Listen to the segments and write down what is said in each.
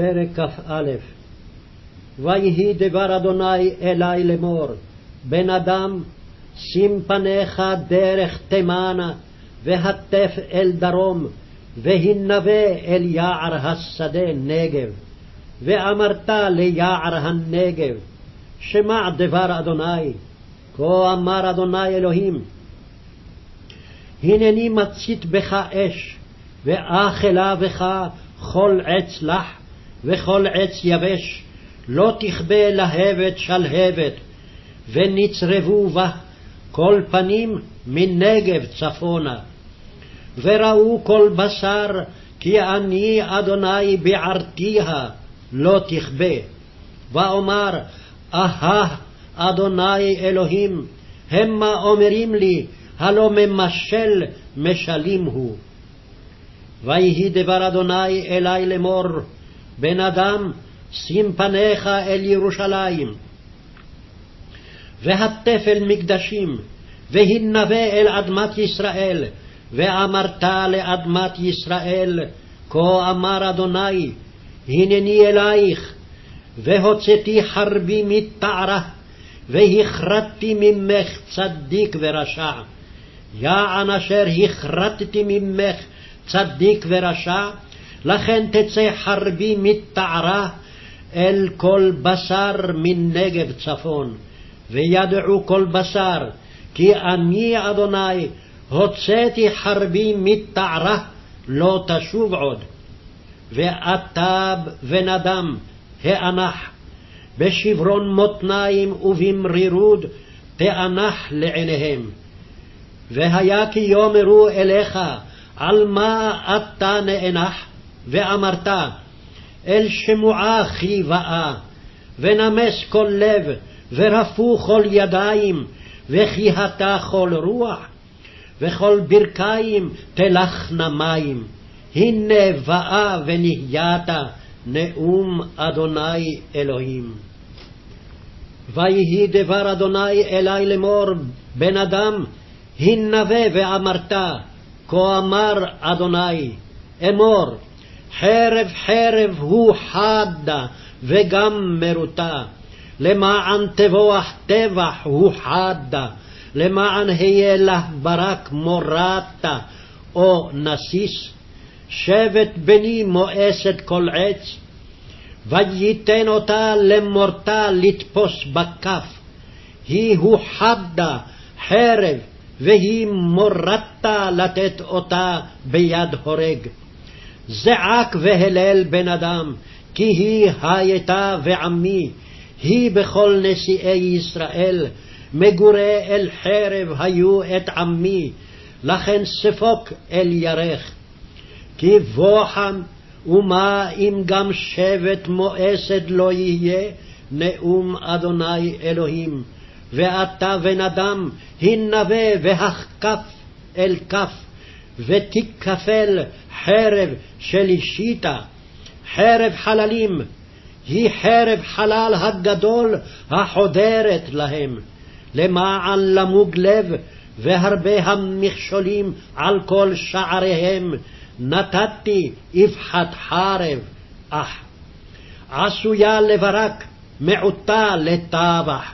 פרק כ"א ויהי דבר אדוני אלי לאמור, בן אדם, שים פניך דרך תימנה, והטף אל דרום, והנבא אל יער השדה נגב. ואמרת ליער הנגב, שמע דבר אדוני, כה אמר אדוני אלוהים, הנני מצית בך אש, ואכלה בך כל עץ לח וכל עץ יבש, לא תכבה להבת שלהבת, ונצרבו בה כל פנים מנגב צפונה. וראו כל בשר, כי אני אדוני בערתיה, לא תכבה. ואומר, אהה, אדוני אלוהים, המה אומרים לי, הלא ממשל משלים הוא. ויהי דבר אדוני אלי לאמור, בן אדם, שים פניך אל ירושלים. והטף אל מקדשים, והנבא אל אדמת ישראל, ואמרת לאדמת ישראל, כה אמר אדוני, הנני אלייך, והוצאתי חרבי מתערה, והכרתתי ממך צדיק ורשע. יען אשר הכרתתי ממך צדיק ורשע, לכן תצא חרבי מתערה אל כל בשר מנגב צפון, וידעו כל בשר, כי אני אדוני הוצאתי חרבי מתערה, לא תשוב עוד. ואתה אדם, האנח, בשברון מותניים ובמרירות תאנח לעיניהם. והיה כי יאמרו אליך, על מה אתה נאנח? ואמרת, אל שמועה כי באה, ונמס כל לב, ורפו כל ידיים, וכיהתה כל רוח, וכל ברכיים תלכנה מים. הנה באה ונהיית נאום אדוני אלוהים. ויהי דבר אדוני אלי לאמור, בן אדם, הנבא ואמרת, כה אמר אדוני, אמור, חרב חרב הוא חדה וגם מרוטה, למען תבוח טבח הוא חדה, למען היה לה ברק מורתה או נסיס, שבט בני מואסת כל עץ, וייתן אותה למורתה לתפוס בכף, היא הוא חדה חרב והיא מורתה לתת אותה ביד הורג. זעק והלל בן אדם, כי היא הייתה ועמי, היא בכל נשיאי ישראל, מגורי אל חרב היו את עמי, לכן ספוק אל ירך. כי בוחן, ומה אם גם שבט מואסד לא יהיה, נאום אדוני אלוהים. ואתה בן אדם, הנבא והכף אל כף, ותיכפל חרב של אישיתה, חרב חללים, היא חרב חלל הגדול החודרת להם, למען למוג לב והרבה המכשולים על כל שעריהם, נתתי אבחת חרב, אך עשויה לברק, מעוטה לטבח.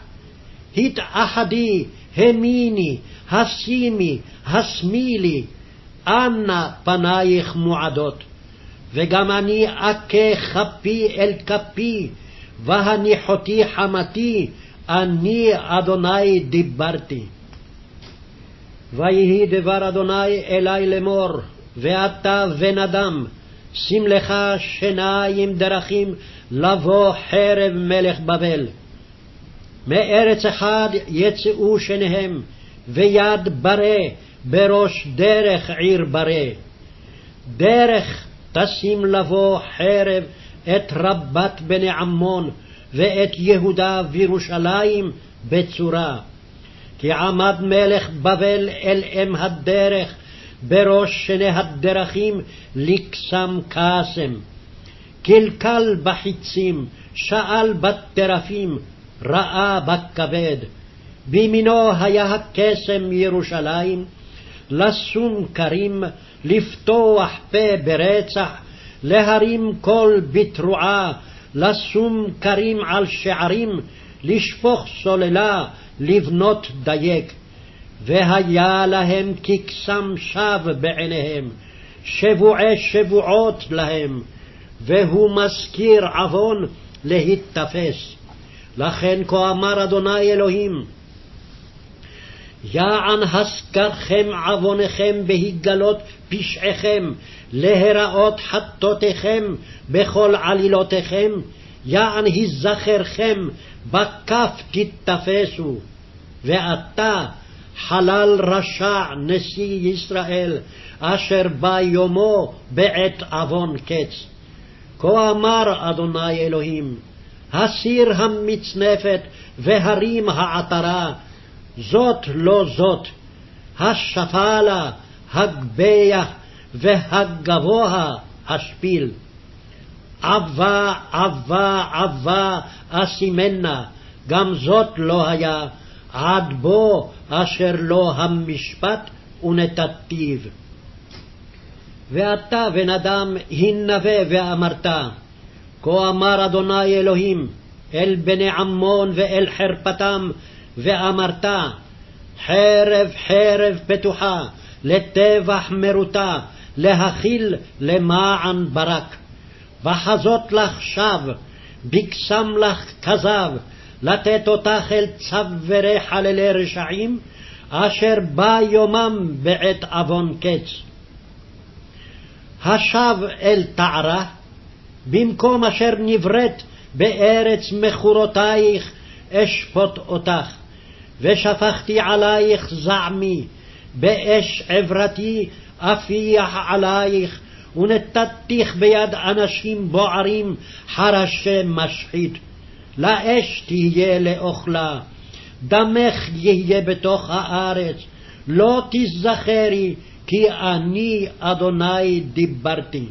התאחדי, המיני, השימי, השמילי, אנה פנייך מועדות. וגם אני אכה כפי אל כפי, והניחותי חמתי, אני אדוני דיברתי. ויהי דבר אדוני אלי לאמור, ואתה בן אדם, שים לך שיניים דרכים לבוא חרב מלך בבל. מארץ אחד יצאו שניהם, ויד ברה בראש דרך עיר ברה. דרך תשים לבוא חרב את רבת בני עמון, ואת יהודה וירושלים בצורה. כי עמד מלך בבל אל אם הדרך, בראש שני הדרכים לקסם קסם. קלקל בחיצים, שאל בטרפים, ראה בכבד. בימינו היה הקסם ירושלים, לשום כרים, לפתוח פה ברצח, להרים קול בתרועה, לשום כרים על שערים, לשפוך סוללה, לבנות דייק. והיה להם כקסם שב בעיניהם, שבועי שבועות להם, והוא מזכיר עוון להיתפס. לכן כה אמר אדוני אלוהים, יען הסגרכם עוונכם בהגלות פשעיכם, להיראות חטאותיכם בכל עלילותיכם, יען היזכרכם, בכף תתפסו. ועתה חלל רשע נשיא ישראל, אשר בא יומו בעת עוון קץ. כה אמר אדוני אלוהים, הסיר המצנפת והרים העטרה, זאת לא זאת, השפלה, הגביה והגבוה השפיל. עבה, עבה, עבה, אסימנה, גם זאת לא היה, עד בו אשר לא המשפט ונתתיו. ואתה בן אדם הנבא ואמרת, כה אמר אדוני אלוהים אל בני עמון ואל חרפתם, ואמרת, חרב חרב פתוחה, לטבח מרותה, להכיל למען ברק. וחזות לך שב, בקסם לך כזב, לתת אותך אל צווארי חללי רשעים, אשר בא יומם בעת עוון קץ. השב אל תערה, במקום אשר נבראת בארץ מכורותייך אשפוט אותך, ושפכתי עלייך זעמי, באש עברתי אפיח עלייך, ונתתיך ביד אנשים בוערים חרשי משחית. לאש תהיה לאוכלה, דמך יהיה בתוך הארץ, לא תזכרי, כי אני אדוני דיברתי.